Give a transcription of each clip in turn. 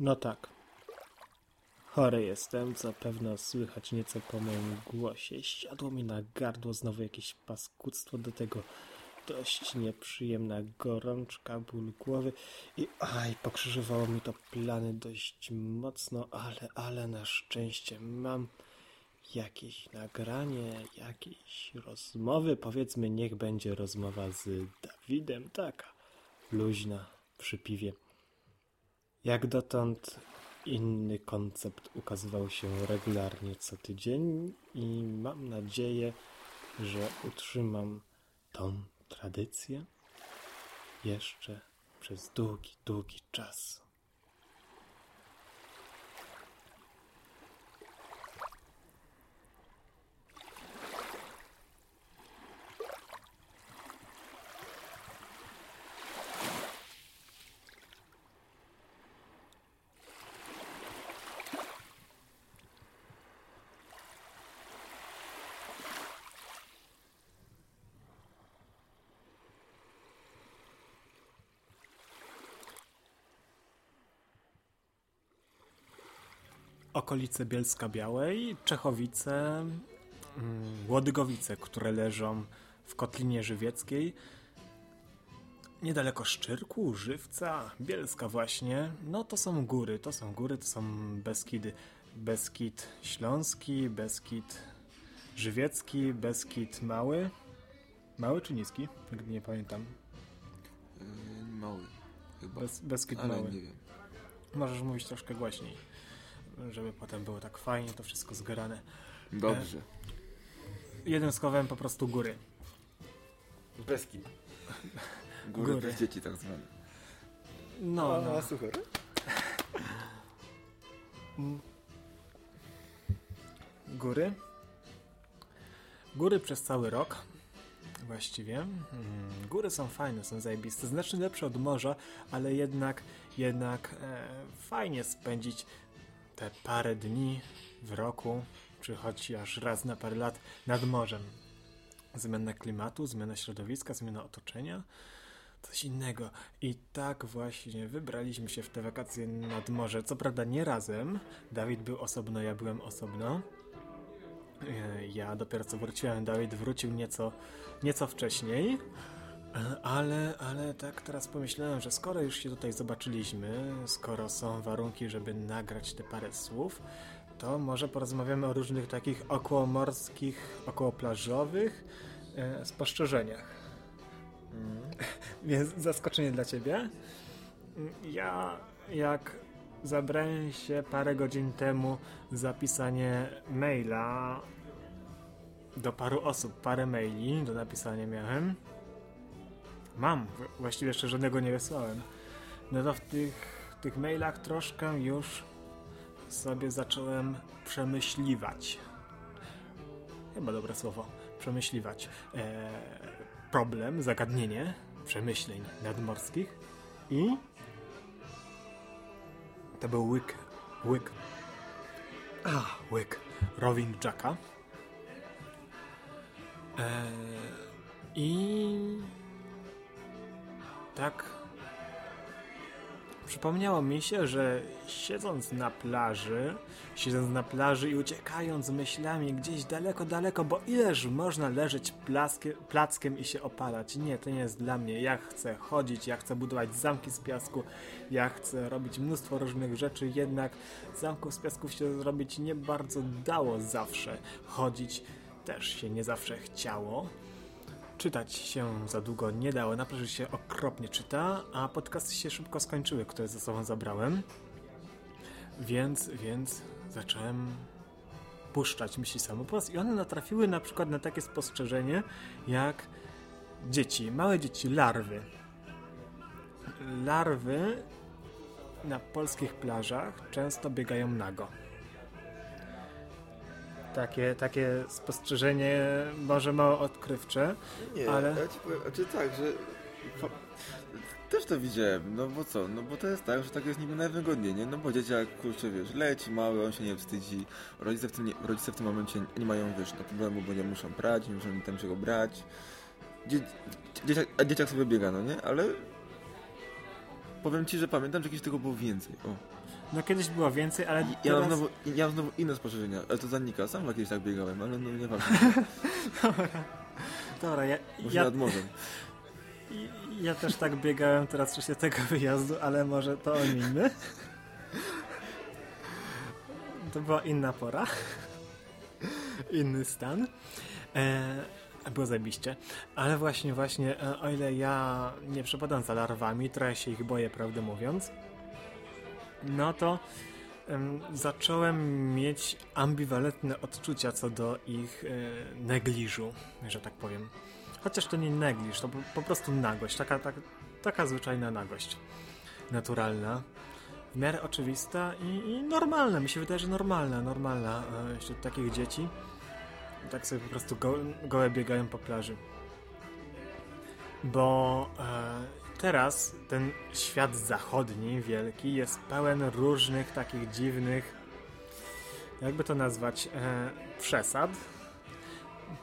No tak. Chory jestem, co pewno słychać nieco po moim głosie. Siadło mi na gardło znowu jakieś paskudztwo, do tego dość nieprzyjemna gorączka, ból głowy i aj, pokrzyżowało mi to plany dość mocno, ale, ale na szczęście mam jakieś nagranie, jakieś rozmowy, powiedzmy, niech będzie rozmowa z Dawidem, taka luźna przy piwie. Jak dotąd inny koncept ukazywał się regularnie co tydzień i mam nadzieję, że utrzymam tą tradycję jeszcze przez długi, długi czas. Okolice Bielska Białej, Czechowice, mm, Łodygowice, które leżą w Kotlinie Żywieckiej. Niedaleko Szczyrku, Żywca, Bielska właśnie. No to są góry, to są góry, to są Beskidy. Beskid Śląski, Beskid Żywiecki, Beskid Mały. Mały czy niski? Nigdy nie pamiętam. Yy, mały chyba. Bes, Beskid Ale Mały. nie wiem. Możesz mówić troszkę głośniej, żeby potem było tak fajnie to wszystko zgrane. Dobrze. Jednym słowem po prostu góry. Beskid. Góry, góry. bez dzieci tak zwane. No, no. super. Góry. Góry przez cały rok. Właściwie. Mm, Góry są fajne, są zajebiste. Znacznie lepsze od morza, ale jednak, jednak e, fajnie spędzić te parę dni w roku, czy chociaż raz na parę lat nad morzem. Zmiana klimatu, zmiana środowiska, zmiana otoczenia. Coś innego. I tak właśnie wybraliśmy się w te wakacje nad morze. Co prawda nie razem. Dawid był osobno, ja byłem osobno. E, Ja dopiero co wróciłem, Dawid wrócił nieco, nieco wcześniej. Ale, ale tak teraz pomyślałem, że skoro już się tutaj zobaczyliśmy, skoro są warunki, żeby nagrać te parę słów, to może porozmawiamy o różnych takich okołomorskich, okołoplażowych e, spostrzeżeniach. Więc zaskoczenie dla ciebie. Ja jak zabrałem się parę godzin temu za pisanie maila do paru osób, parę maili do napisania miałem. Mam, właściwie jeszcze żadnego nie wysłałem. No to w tych, tych mailach troszkę już sobie zacząłem przemyśliwać. Chyba dobre słowo. Przemyśliwać. E, problem, zagadnienie przemyśleń nadmorskich i to był łyk, łyk, a, łyk Rowing Jacka e, i tak przypomniało mi się, że siedząc na plaży, siedząc na plaży i uciekając myślami gdzieś daleko, daleko, bo ileż można leżeć plaskie, plackiem i się opalać? Nie, to nie jest dla mnie. Ja chcę chodzić, ja chcę budować zamki z piasku, ja chcę robić mnóstwo różnych rzeczy, jednak zamków z piasków się zrobić nie bardzo dało zawsze. Chodzić też się nie zawsze chciało. Czytać się za długo nie dało, na plaży się okropnie czyta, a podcasty się szybko skończyły, które ze sobą zabrałem. Więc, więc zacząłem puszczać myśli samopos i one natrafiły na przykład na takie spostrzeżenie jak dzieci, małe dzieci, larwy. Larwy na polskich plażach często biegają nago. Takie, takie spostrzeżenie może mało odkrywcze, Nie, Ale- ja ci powiem, czy tak, że... Też to widziałem, no bo co, no bo to jest tak, że tak jest niby najwygodniej, nie? No bo dzieciak, kurczę, wiesz, leci mały, on się nie wstydzi, rodzice w tym, nie, rodzice w tym momencie nie mają, wiesz, no problemu, bo nie muszą brać, nie muszą tam czego brać. Dzie dzieciak, a dzieciak sobie biega, no nie? Ale powiem ci, że pamiętam, że kiedyś tego było więcej, o. No kiedyś było więcej, ale Ja teraz... mam, znowu, ja mam znowu inne spostrzeżenia, ale to zanika. Sam kiedyś tak biegałem, ale no nieważne. Dobra, ja, Może ja, nad morzem. ja też tak biegałem teraz w czasie tego wyjazdu, ale może to omińmy. To była inna pora. Inny stan. E, było zajebiście. Ale właśnie, właśnie, e, o ile ja nie przepadam za larwami, trochę się ich boję, prawdę mówiąc, no to em, zacząłem mieć ambiwalentne odczucia co do ich e, negliżu, że tak powiem. Chociaż to nie negliż, to po, po prostu nagość, taka, taka, taka zwyczajna nagość. Naturalna, w miarę oczywista i, i normalna, mi się wydaje, że normalna, normalna e, wśród takich dzieci. Tak sobie po prostu go, gołe biegają po plaży. Bo e, teraz ten świat zachodni, wielki, jest pełen różnych takich dziwnych, jakby to nazwać, e, przesad.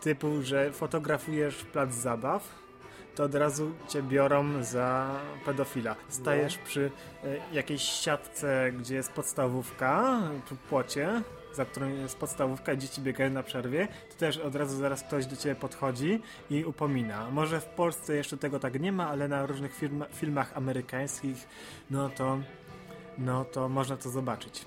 Typu, że fotografujesz plac zabaw, to od razu cię biorą za pedofila. Stajesz przy e, jakiejś siatce, gdzie jest podstawówka, przy płocie, za którą jest podstawówka dzieci biegają na przerwie, to też od razu zaraz ktoś do ciebie podchodzi i upomina. Może w Polsce jeszcze tego tak nie ma, ale na różnych firma, filmach amerykańskich, no to, no to można to zobaczyć.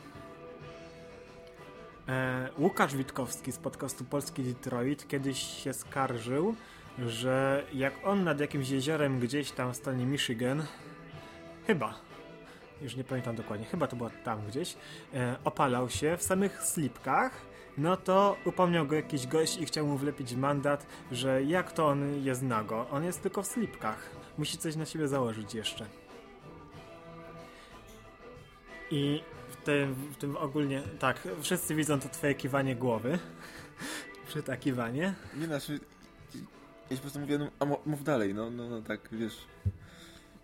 E, Łukasz Witkowski z podcastu Polski Detroit kiedyś się skarżył, że jak on nad jakimś jeziorem gdzieś tam w stanie Michigan, chyba, już nie pamiętam dokładnie, chyba to było tam gdzieś, e, opalał się w samych slipkach, no to upomniał go jakiś gość i chciał mu wlepić mandat, że jak to on jest nago? On jest tylko w slipkach. Musi coś na siebie założyć jeszcze. I w tym, w tym ogólnie, tak, wszyscy widzą to twoje kiwanie głowy. Przytakiwanie. Nie znaczy, ja po prostu mówię, no, a mów dalej, no, no, no tak, wiesz.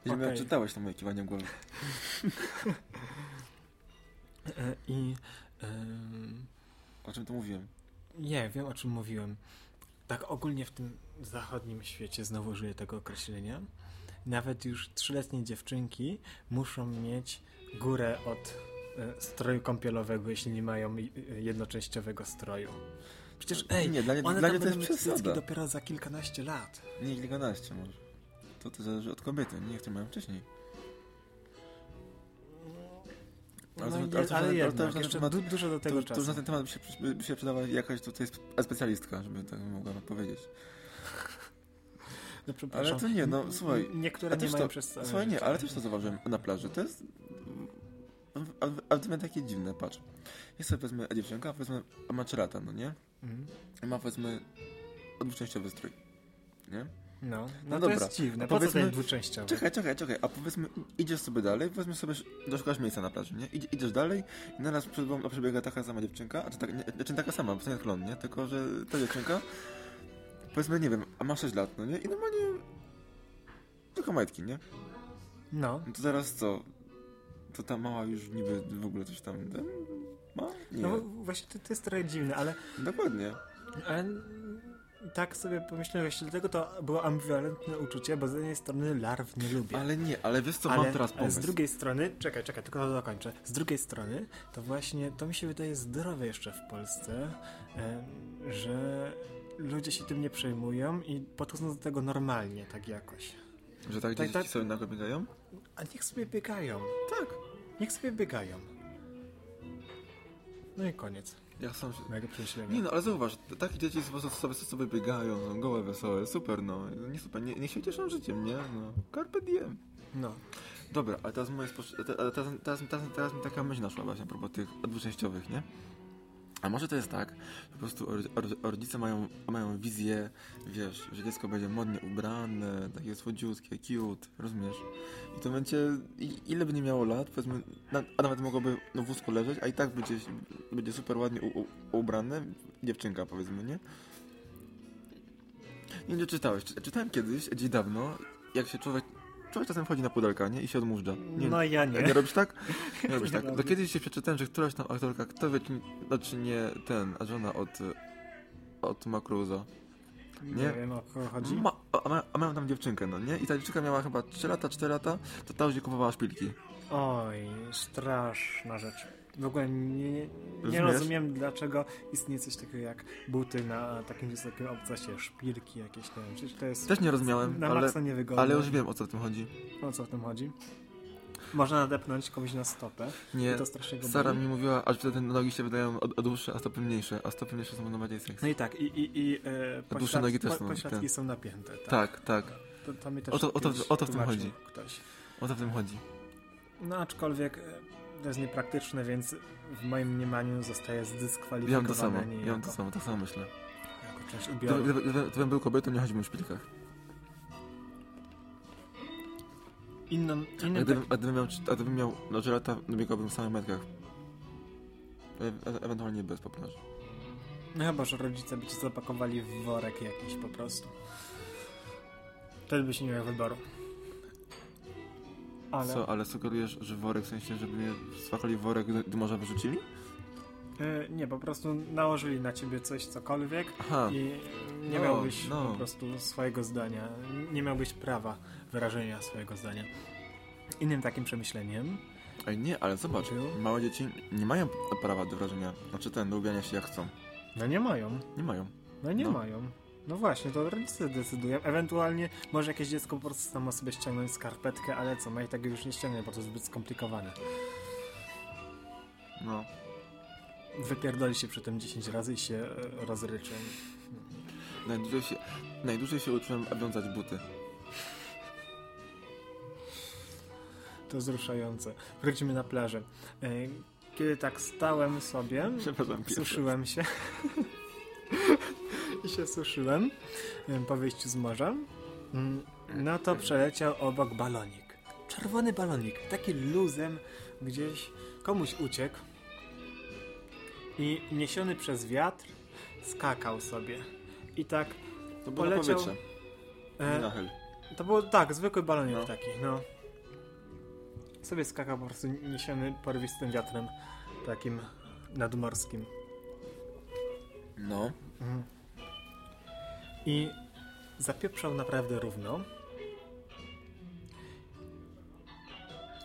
Okej. okay. czytałeś to moje kiwanie głowy. E, I O czym to mówiłem? nie, wiem o czym mówiłem. Tak ogólnie w tym zachodnim świecie, znowu użyję tego określenia, nawet już trzyletnie dziewczynki muszą mieć górę od e, stroju kąpielowego, jeśli nie mają e, jednoczęściowego stroju. Przecież ej, nie, dla, mnie- one dla mnie to jest przesada. dopiero za kilkanaście lat. Nie, kilkanaście może. To to zależy od kobiety, nie, które mają wcześniej. No, Ale to- ale to- ale, ale to jednak, już na jeszcze temat- du, dużo do To, tego to czasu. już na ten temat by się, by, się przydała jakaś tutaj sp- specjalistka, żeby tak mogła powiedzieć. No. Ale to nie, no słuchaj. Niektóre nie mają to, przez całe słuchaj, nie, ale też to zauważyłem na plaży. To jest. A, a w sumie takie dziwne, patrz. Jest sobie powiedzmy dziewczynka, powiedzmy, a ma 3 lata, no nie? Mhm. Ma powiedzmy dwuczęściowy strój. Nie? No, no, No to dobra. jest dziwne. Po co powiedzmy- ten dwuczęściowy? Czekaj, czekaj, czekaj, a powiedzmy, idziesz sobie dalej, powiedzmy sobie, doszukasz miejsca na plaży, nie? Idzie, idziesz dalej i naraz przed tobą przebiega taka sama dziewczynka, a czy, tak, nie, znaczy taka sama, bo to nie klon, nie? Tylko, że ta dziewczynka, powiedzmy, nie wiem, a ma 6 lat, no nie? I normalnie tylko majtki, nie? No, No to zaraz co? To ta mała już niby w ogóle coś tam ten, ma? Nie. no właśnie to, to jest trochę dziwne, ale, Dokładnie. ale tak sobie pomyślałem, właśnie dlatego to było ambiwalentne uczucie, bo z jednej strony larw nie lubię. Ale nie, ale wiesz co, ale, mam teraz pomysł. z drugiej strony, czekaj, czekaj, tylko to dokończę. Z drugiej strony, to właśnie to mi się wydaje zdrowe jeszcze w Polsce, że ludzie się tym nie przejmują i podchodzą do tego normalnie, tak jakoś. Że tak tak, dzieci tak. sobie nagle biegają? A niech sobie biegają. Tak. Niech sobie biegają. No i koniec Ja sam się... przemyślenia. Nie no, ale zauważ, takie dzieci po prostu sobie, sobie biegają, są gołe, wesołe, super no, nie super, nie, niech się cieszą życiem, nie? No, carpe diem. No. Dobra, ale teraz moje spostrze- te- ale teraz, teraz, teraz, teraz mi taka myśl naszła właśnie a propos tych dwuczęściowych, nie? A może to jest tak, po prostu ro- ro- rodzice mają, mają wizję, wiesz, że dziecko będzie modnie ubrane, takie słodziutkie, cute, rozumiesz? I to będzie, ile by nie miało lat, powiedzmy, a nawet mogłoby na wózku leżeć, a i tak będzie, będzie super ładnie u, u, ubrane, dziewczynka powiedzmy, nie? Nie wiem, czy czytałeś, Czy- czytałem kiedyś, gdzieś dawno, jak się człowiek, człowiek czasem wchodzi na pudelka, nie? I się odmurza. Nie, No ja nie. nie robisz tak? Nie robisz tak. Do kiedyś się przeczytałem, że któraś tam aktorka, kto wie, czy, znaczy nie ten, a żona od, od Macruza. Nie Nie? wiem o kogo chodzi. Ma, a, ma- a miałem tam dziewczynkę, no nie? I ta dziewczynka miała chyba 3 lata, 4 lata, to ta już kupowała szpilki. Oj, straszna rzecz. W ogóle nie, nie, rozumiem, dlaczego istnieje coś takiego jak buty na takim wysokim obcasie, szpilki jakieś, nie wiem, przecież to jest Też nie rozumiałem, na ale, niewygodne. ale już wiem o co w tym chodzi. O co w tym chodzi? Można nadepnąć komuś na stopę Nie, to strasznie Sara boli. mi mówiła, aż wtedy nogi się wydają od- dłuższe, a stopy mniejsze, a stopy mniejsze są bardziej sexy. No i tak, i, i, i e, dłuższe nogi też po, są, pośladki tak. są napięte. Tak, Tak, tak, To, to mi też O to- o to- o to w tym chodzi. Ktoś. o co w tym chodzi. No aczkolwiek e, to jest niepraktyczne, więc w moim mniemaniu zostaje Ja mam zdyskwalifikowane to samo, ja mam to samo, tak samo myślę. jako część ubioru. gdyby, gdyby, gdybym był kobietą, nie chodziłbym w szpilkach. Inną, A innym gdybym, a gdybym miał, a gdybym miał no, lata, biegałbym w samych metkach. E, e, ewentualnie bez po plaży. No chyba, że rodzice by cię zapakowali w worek jakiś po prostu. Wtedy byś nie miał wyboru. Ale Co, ale sugerujesz, że worek, w sensie, żeby mnie swakali w worek, gdy, morza wyrzucili? e, nie, po prostu nałożyli na ciebie coś, cokolwiek Aha, i nie No, miałbyś no. po prostu swojego zdania, nie miałbyś prawa wyrażenia swojego zdania. Innym takim przemyśleniem, Ej, nie, ale zobacz, Był? małe dzieci nie mają prawa do wrażenia, znaczy ten, do ubrania się jak chcą. no nie mają, Nie mają. no nie No. mają. No właśnie, to rodzice decydują. Ewentualnie może jakieś dziecko po prostu samo sobie ściągnąć skarpetkę, ale co, ma i tego już nie ściągnie, bo to zbyt skomplikowane. No. Wypierdoli się przy tym 10 razy i się e, rozryczy. Najdłużej się, najdłużej się uczyłem wiązać buty. To wzruszające. Wrócimy na plażę. E, Kiedy tak stałem sobie, suszyłem się się suszyłem e, po wyjściu z morza, mm, no to przeleciał obok balonik. Czerwony balonik, taki luzem gdzieś komuś uciekł i niesiony przez wiatr skakał sobie. I tak To było na poleciał... powietrze. e, na chyl. To był tak, zwykły balonik No. taki, no. Sobie skakał po prostu niesiony porywistym wiatrem takim nadmorskim. No. Mhm. I zapieprzał naprawdę równo.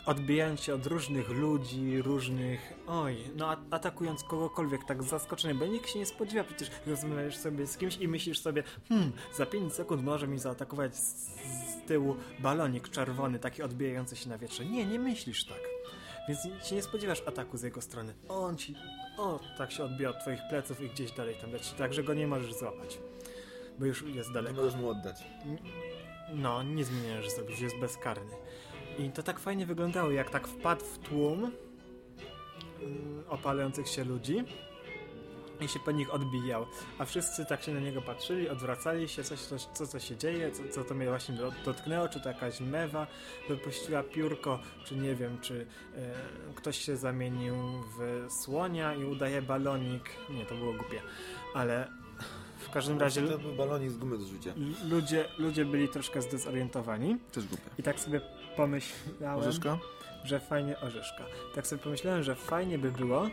Odbijając się od różnych ludzi, różnych. Oj, no atakując kogokolwiek tak z zaskoczenia, bo nikt się nie spodziewa, przecież rozmawiasz sobie z kimś i myślisz sobie, hmm, za 5 sekund może mi zaatakować z, z tyłu balonik czerwony, taki odbijający się na wietrze. Nie, nie myślisz tak. Więc się nie spodziewasz ataku z jego strony. On ci, o, tak się odbija od twoich pleców i gdzieś dalej tam leci, tak, że go nie możesz złapać. Bo już jest Nie daleko. możesz mu oddać. No, nie zmieniasz zrobić, jest bezkarny. I to tak fajnie wyglądało, jak tak wpadł w tłum mm, opalających się ludzi i się po nich odbijał. A wszyscy tak się na niego patrzyli, odwracali się, coś, coś, co, co się dzieje, co, co to mnie właśnie do- dotknęło, czy to jakaś mewa wypuściła piórko, czy nie wiem, czy e, ktoś się zamienił w słonia i udaje balonik. Nie, to było głupie. Ale każdym razie To był balonik z gumy do rzucia. Ludzie, ludzie byli troszkę zdezorientowani Też głupie. i tak sobie pomyślałem, Orzeszka? że fajnie, orzeszka, tak sobie pomyślałem, że fajnie by było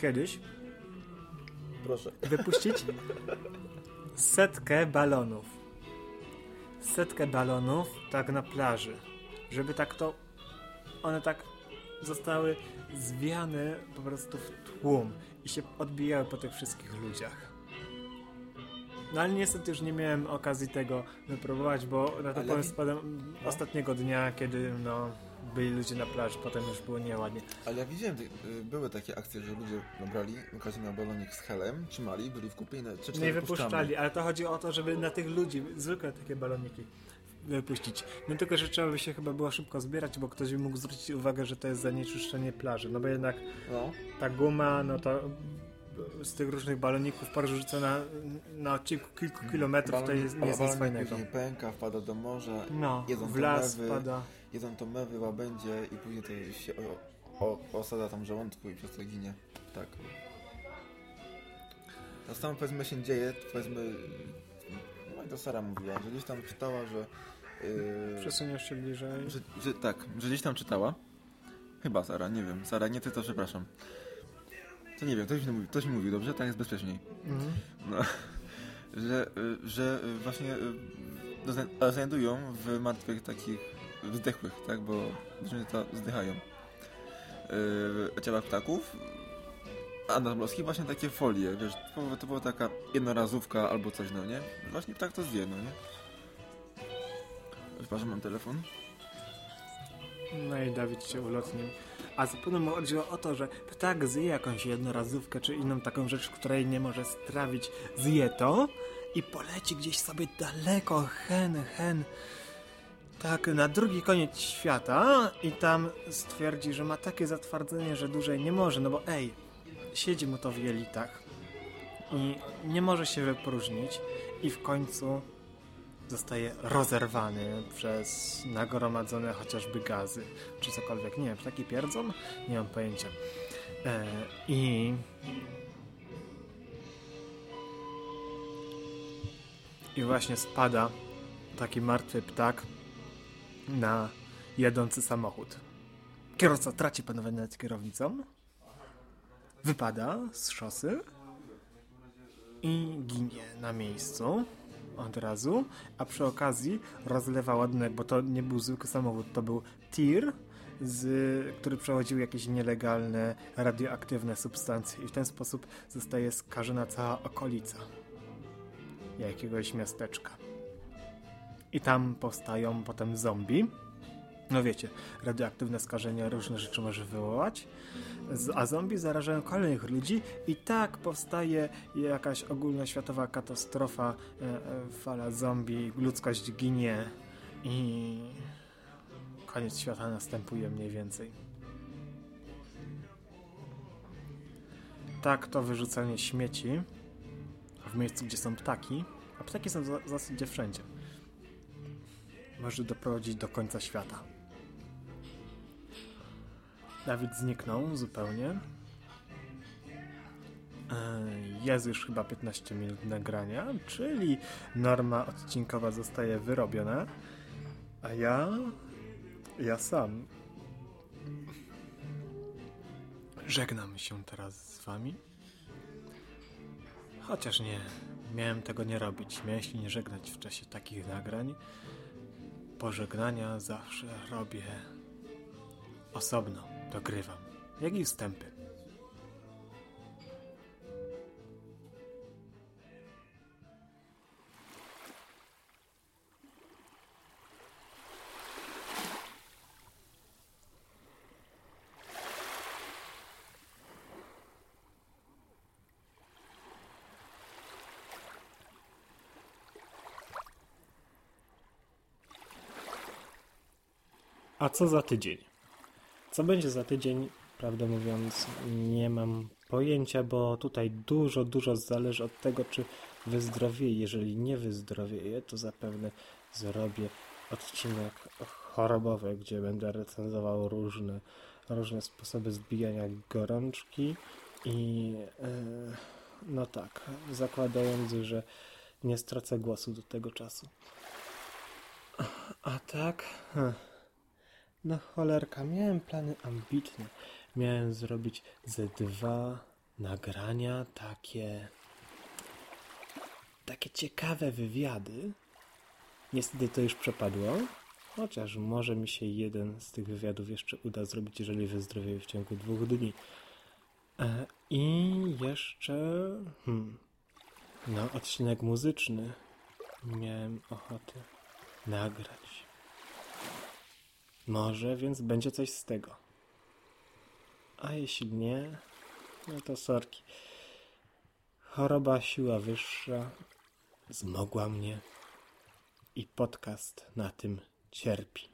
kiedyś Proszę. wypuścić setkę balonów. Setkę balonów tak na plaży, żeby tak to one tak zostały zwiane po prostu w tłum i się odbijały po tych wszystkich ludziach. No ale niestety już nie miałem okazji tego wypróbować, bo na to Ale wi- wpadłem no. ostatniego dnia, kiedy no byli ludzie na plaży, potem już było nieładnie. Ale ja widziałem, y, były takie akcje, że ludzie nabrali, każdy miał balonik z helem, trzymali, byli w kupie i na 3 Nie No wypuszczali, ale to chodzi o to, żeby na tych ludzi zwykłe takie baloniki wypuścić. No tylko, że trzeba by się chyba było szybko zbierać, bo ktoś by mógł zwrócić uwagę, że to jest zanieczyszczenie plaży. No bo jednak No. ta guma, no to z tych różnych baloników porzucona na odcinku kilku kilometrów to jest, nie jest nic balonik fajnego. pęka, wpada do morza, No, jedzą w las mewy. pada. jedzą to mewy, łabędzie i później to się o, o, osada tam żołądku i przez to ginie. Tak. To samo powiedzmy się dzieje, powiedzmy, no i to Sara mówiła, że gdzieś tam czytała, że... Yy, Przesuniesz się bliżej. że, że tak, że gdzieś tam czytała. Chyba Sara, nie wiem. Sara, nie ty, to przepraszam. To nie wiem, ktoś mi, mówi, ktoś mi mówił, dobrze? Tak jest bezpieczniej. Mhm. No, że, że właśnie y, no, ale znajdują w martwych takich zdechłych, tak? Bo zwierzęta to zdychają. Yy, ciałach ptaków. A na morskich właśnie takie folie, wiesz, to, to była taka jednorazówka albo coś, no nie? Właśnie ptak to zje, no nie? Przepraszam, mam telefon. No i Dawid się ulotnił. A mu chodziło o to, że ptak zje jakąś jednorazówkę czy inną taką rzecz, której nie może strawić, zje to i poleci gdzieś sobie daleko, hen, hen, tak, na drugi koniec świata i tam stwierdzi, że ma takie zatwardzenie, że dłużej nie może, no bo ej, siedzi mu to w jelitach i nie może się wypróżnić i w końcu zostaje rozerwany przez nagromadzone chociażby gazy, czy cokolwiek. Nie wiem, ptaki pierdzą? Nie mam pojęcia. E, I... I właśnie spada taki martwy ptak na jadący samochód. Kierowca traci panowanie nad kierownicą, wypada z szosy i ginie na miejscu od razu, a przy okazji rozlewa ładunek, bo to nie był zwykły samochód, to był tir, z, który przewoził jakieś nielegalne, radioaktywne substancje i w ten sposób zostaje skażona cała okolica jakiegoś miasteczka. I tam powstają potem zombie. No wiecie, radioaktywne skażenie różne rzeczy może wywołać, a zombie zarażają kolejnych ludzi i tak powstaje jakaś ogólnoświatowa katastrofa, e, e, fala zombie, ludzkość ginie i koniec świata następuje mniej więcej. Tak to wyrzucanie śmieci w miejscu, gdzie są ptaki, a ptaki są w zasadzie wszędzie, może doprowadzić do końca świata. Dawid zniknął zupełnie. E, Jest już chyba 15 minut nagrania, czyli norma odcinkowa zostaje wyrobiona, a ja, ja sam żegnam się teraz z wami. Chociaż nie, miałem tego nie robić, miałem się nie żegnać w czasie takich nagrań. Pożegnania zawsze robię osobno, dogrywam, jak i wstępy. A co za tydzień? Co będzie za tydzień, prawdę mówiąc, nie mam pojęcia, bo tutaj dużo, dużo zależy od tego, czy wyzdrowieję. Jeżeli nie wyzdrowieję, to zapewne zrobię odcinek chorobowy, gdzie będę recenzował różne, różne sposoby zbijania gorączki i e, no tak, zakładając, że nie stracę głosu do tego czasu. A tak... Hm. No cholerka, miałem plany ambitne. Miałem zrobić ze dwa nagrania takie. takie ciekawe wywiady. Niestety to już przepadło. Chociaż może mi się jeden z tych wywiadów jeszcze uda zrobić, jeżeli wyzdrowieję w ciągu dwóch dni. E, I jeszcze. Hmm, no, odcinek muzyczny miałem ochotę nagrać. Może, więc będzie coś z tego. A jeśli nie, no to sorki. Choroba, siła wyższa zmogła mnie i podcast na tym cierpi.